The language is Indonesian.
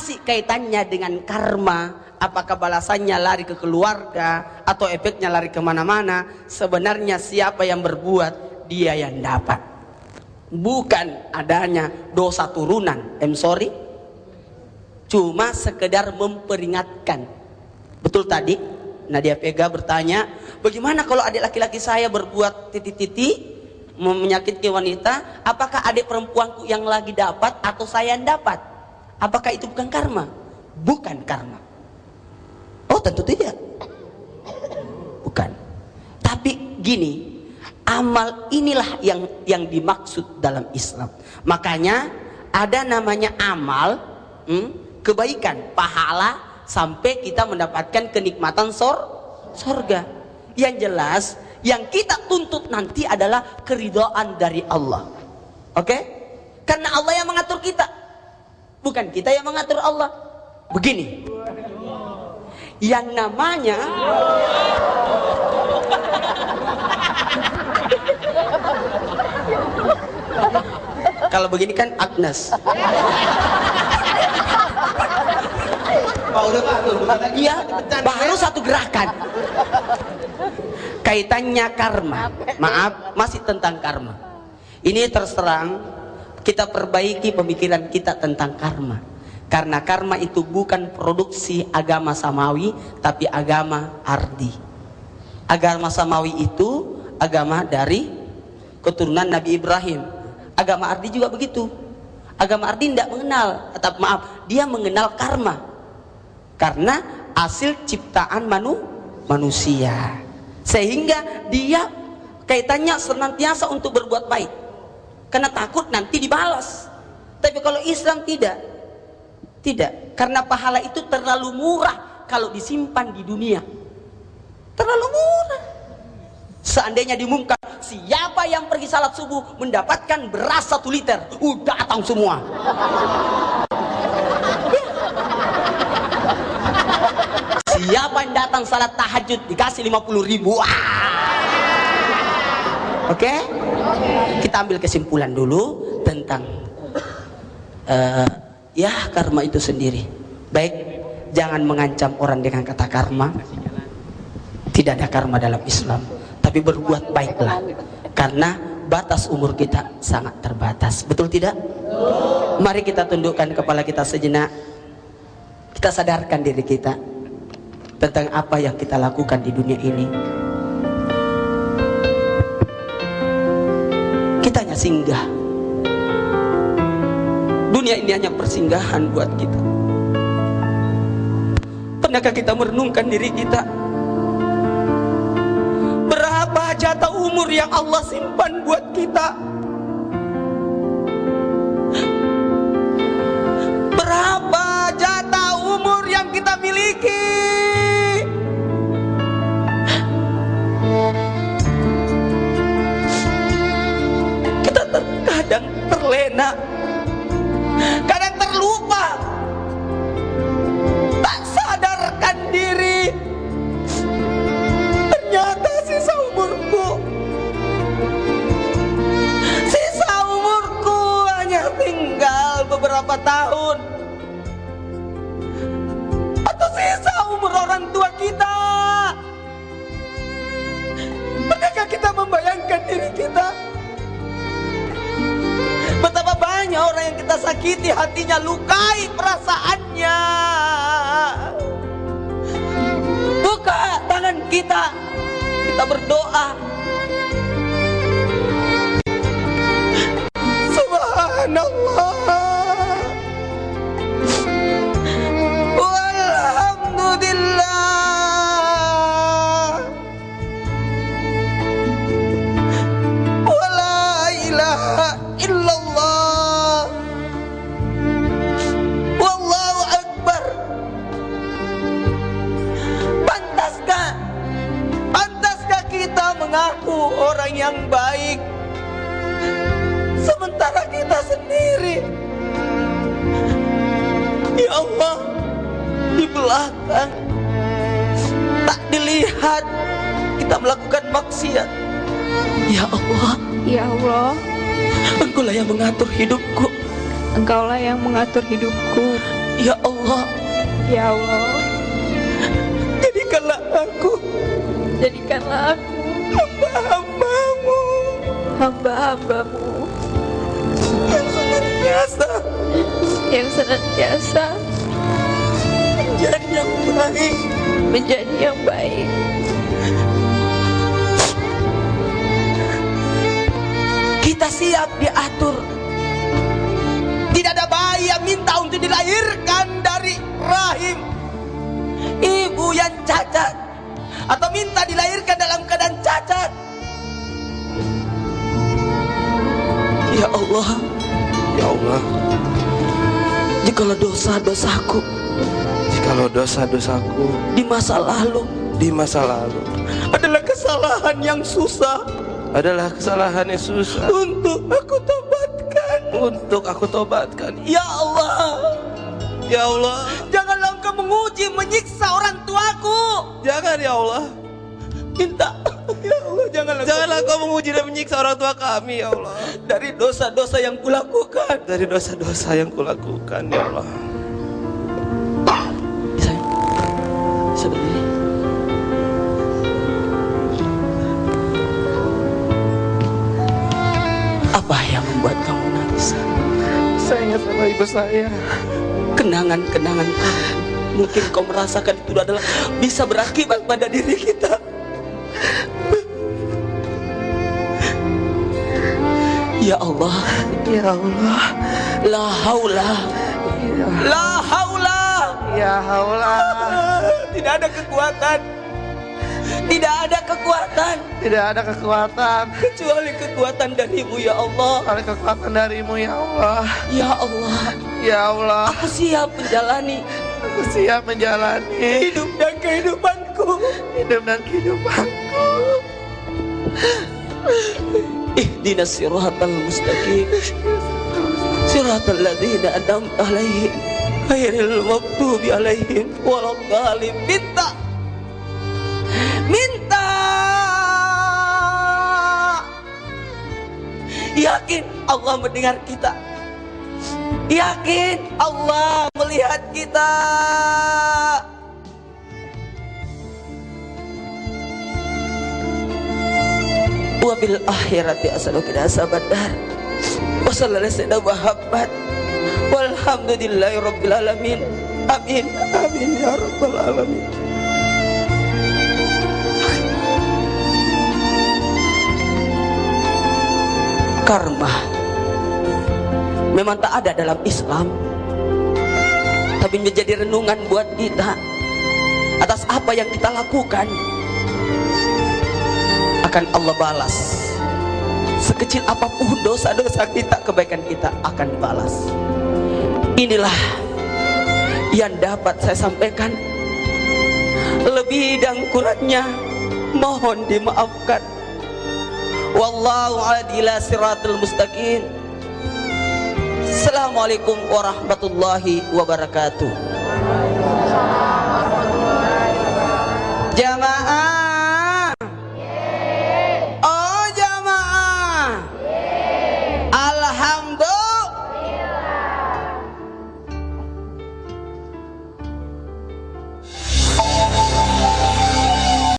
masih kaitannya dengan karma. Apakah balasannya lari ke keluarga atau efeknya lari ke mana-mana. Sebenarnya siapa yang berbuat dia yang dapat. Bukan adanya dosa turunan. I'm sorry. Cuma sekedar memperingatkan. Betul tadi? Nadia Vega bertanya bagaimana kalau adik laki-laki saya berbuat titik-titik menyakiti wanita? Apakah adik perempuanku yang lagi dapat atau saya yang dapat apakah itu bukan karma bukan karma oh tentu tidak bukan tapi gini amal inilah yang yang dimaksud dalam Islam makanya ada namanya amal hmm, kebaikan, pahala sampai kita mendapatkan kenikmatan sor sorga. Yang jelas, yang kita tuntut nanti adalah keridhaan dari Allah. Oke? Okay? Karena Allah yang mengatur kita. Bukan kita yang mengatur Allah. Begini. Yang namanya Kalau begini kan Agnes. Pak udah Pak tuh, Iya, baru satu gerakan. Kaitannya karma. Maaf, masih tentang karma. Ini terserang kita perbaiki pemikiran kita tentang karma. Karena karma itu bukan produksi agama samawi, tapi agama ardi. Agama samawi itu agama dari keturunan Nabi Ibrahim. Agama ardi juga begitu. Agama ardi tidak mengenal, atau maaf, dia mengenal karma karena hasil ciptaan manu, manusia sehingga dia kaitannya senantiasa untuk berbuat baik karena takut nanti dibalas. Tapi kalau Islam tidak tidak. Karena pahala itu terlalu murah kalau disimpan di dunia. Terlalu murah. Seandainya diumumkan siapa yang pergi salat subuh mendapatkan beras satu liter udah datang semua. Siapa yang datang salat tahajud dikasih 50 ribu. Oke? Okay? Kita ambil kesimpulan dulu tentang uh, ya karma itu sendiri. Baik, jangan mengancam orang dengan kata karma. Tidak ada karma dalam Islam, tapi berbuat baiklah. Karena batas umur kita sangat terbatas. Betul tidak? Mari kita tundukkan kepala kita sejenak. Kita sadarkan diri kita tentang apa yang kita lakukan di dunia ini. Singgah. Dunia ini hanya persinggahan buat kita. Pernahkah kita merenungkan diri kita? Berapa jatah umur yang Allah simpan buat kita? Kita sakiti hatinya, lukai perasaannya. Buka tangan kita, kita berdoa. Subhanallah. Orang yang baik. Sementara kita sendiri. Ya Allah di belakang. Tak dilihat kita melakukan maksiat. Ya Allah. Ya Allah. Engkaulah yang mengatur hidupku. Engkaulah yang mengatur hidupku. Ya Allah Allah. Ya Allah, jadikanlah aku. Jadikanlah aku hamba-hambamu. Hamba-hambamu. Yang senantiasa. Yang senantiasa. Menjadi yang baik. Menjadi yang baik. kita siap diatur Allah. Ya Allah, jikalau dosa-dosaku jikalau dosa-dosaku di masa lalu di masa lalu adalah kesalahan yang susah. adalah kesalahan yang susah. Untuk aku tobatkan. Untuk aku tobatkan. ya Allah. Ya Allah, janganlah engkau menguji menyiksa orang tuaku. Jangan ya Allah. minta ya Allah janganlah Janganlah kau menguji dan menyiksa orang tua kami ya Allah. dari dosa-dosa yang kulakukan Dari dosa-dosa yang kulakukan ya Allah. bisa bisa berdiri apa yang membuat kamu nangis Saya sama ibu saya. kenangan-kenangan kamu mungkin kau merasakan itu adalah bisa berakibat pada diri kita Ya Allah Ya Allah. La haula Ya, La haula ya Allah. Tidak ada kekuatan Tidak ada kekuatan Tidak ada kekuatan. Kecuali kekuatan darimu ya Allah Ada kekuatan darimu ya Allah. Ya Allah Ya Allah, Aku siap menjalani aku siap menjalani hidup dan kehidupanku hidup dan kehidupanku. Ihdinas siratal mustaqim Siratal ladzina an'amta alaihim Ghairil maghdubi alaihim waladdallin Minta Minta Yakin Allah mendengar kita. Yakin Allah melihat kita wabil akhirati asalu kita sabadar wa sallallahu alaihi Muhammad. Walhamdulillahi rabbil alamin. Amin amin ya rabbal alamin. Karma memang tak ada dalam Islam. Tapi menjadi renungan buat kita atas apa yang kita lakukan akan Allah balas. Sekecil apa pun dosa-dosa kita kebaikan kita akan dibalas inilah yang dapat saya sampaikan. Lebih dan kurangnya mohon dimaafkan. Wallahu adila siratul mustaqim. Assalamualaikum warahmatullahi wabarakatuh. Jamaah